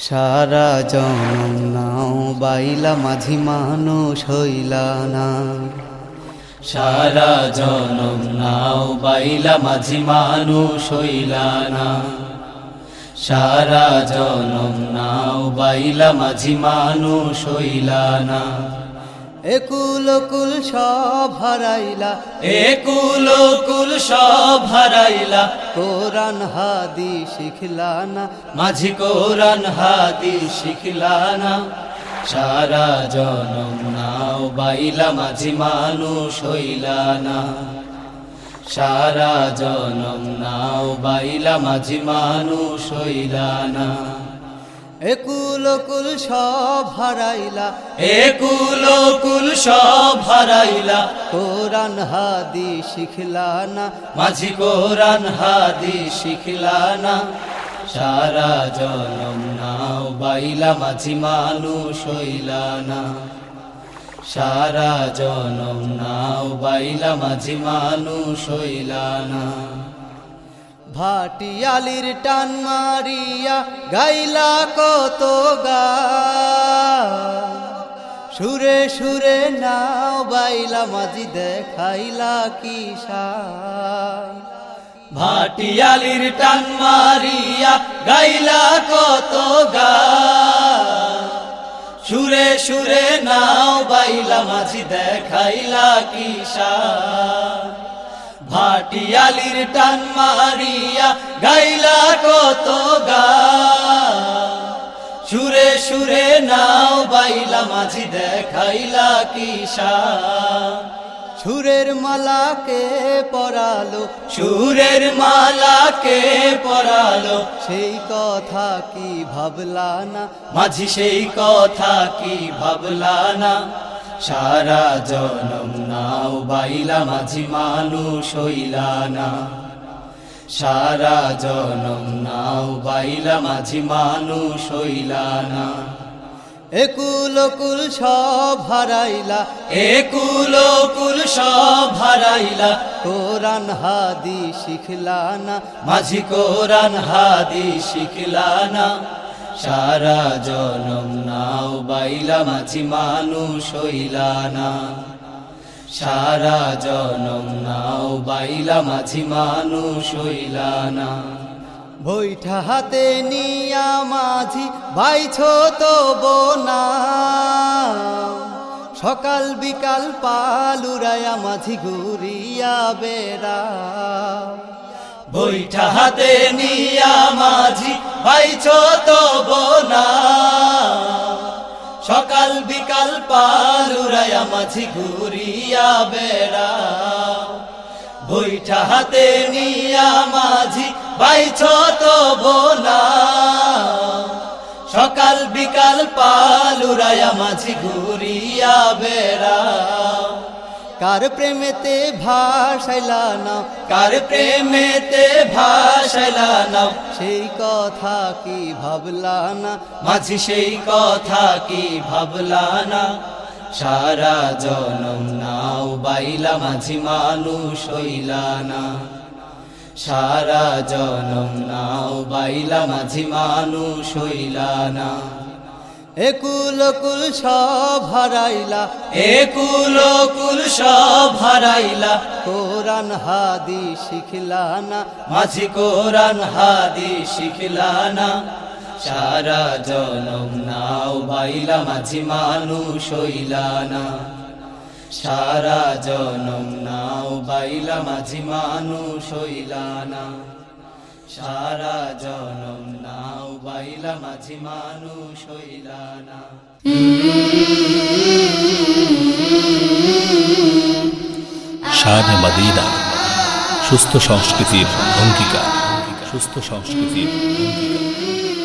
সারা জনম নাও, বাইলা মাঝি মানুষ হইলা না। সারা জনম নাও, বাইলা মাঝি মানুষ হইলা না। সারা জনম নাও, বাইলা মাঝি মানুষ হইলা না। একুল কুল সব হারাইলা। একুল কুল সব হারাইলা। কোরআন হাদি শিখলা না। মাঝি কোরআন হাদি শিখলা না। সারা জনম নাও বাইলা মাঝি মানুষ হইলা না। সারা জনম নাও বাইলা মাঝি মানুষ হইলা না। একুল কুল সব হারাইলা। একুল কুল সব হারাইলা। কোরআন হাদি শিখলা না। মাঝি কোরআন হাদি শিখলা না। সারা জনম নাও বাইলা মাঝি মানুষ হইলা না। সারা জনম নাও বাইলা মাঝি মানুষ হইলা না। ভাটিয়ালির টান মারিয়া গাইলা কত গা। সুরে সুরে নাও বাইলা মাঝি, দেখাইলা কিসা ভাটিয়ালির টান মারিয়া গাইলা কত গা। সুরে সুরে নাও বাইলা মাঝি, দেখাইলা কিসা ভাটিয়ালির টান মারিয়া গাইলা কত গা। সুরে সুরে নাও বাইলা, মাঝি দেখাইলা কিসা। সুরের মালাকে পরালো, সুরের মালাকে পরালো। সেই কথা কি ভাবলা না? মাঝি সেই কথা কি ভাবলা না? সারা জনম নাও, বাইলা মাঝি মানুষ হইলা না। সারা জনম নাও, বাইলা মাঝি মানুষ হইলা না। একুল কুল সব হারাইলা, একুল কুল সব হারাইলা। কোরআন হাদি শিখলা না, মাঝি কোরআন হাদি শিখলা না। সারা জনম নাও বাইলা মাছি মানুষ হইলা না। সারা জনম নাও বাইলা মাছি মানুষ হইলা না। বৈঠা হাতে নিয়া মাঝি, বাইছ তো বোনা সকাল বিকাল পালুরায়া মাঝি ঘুরিয়া বেড়া। বইটা হাতে নিয়া মাঝি বাইছ তো বোনা। সকাল বিকাল পালুরায়া মাঝি ঘুরিয়া বেড়া। বইটা হাতে নিয়া মাঝি বাইছ তো বোনা। সকাল বিকাল পালুরায়া মাঝি ঘুরিয়া বেড়া। কার প্রেমেতে ভাসাইলা না কার প্রেমেতে ভাসাইলা নাও? সেই কথা কি ভাবলা না? মাঝি সেই কথা কি ভাবলা না? সারা জনম নাও বাইলা মাঝি মানুষ হইলা না। সারা জনম নাও বাইলা মাঝি মানুষ হইলা না। একুল কুল সব হারাইলা। একুল কুল সব হারাইলা। কোরআন হাদি শিখলা না। মাঝি কোরআন হাদি শিখলা না। সারা জনম নাও বাইলা মাঝি মানুষ হইলা না। সারা জনম নাও বাইলা মাঝি মানুষ হইলা না। সারা জনম নাও, বাইলা মাঝি মানুষ হইলা না। সাধে মাদিনা, সুস্থ সংস্কৃতির অঙ্গীকার, সুস্থ সংস্কৃতির অঙ্গীকার।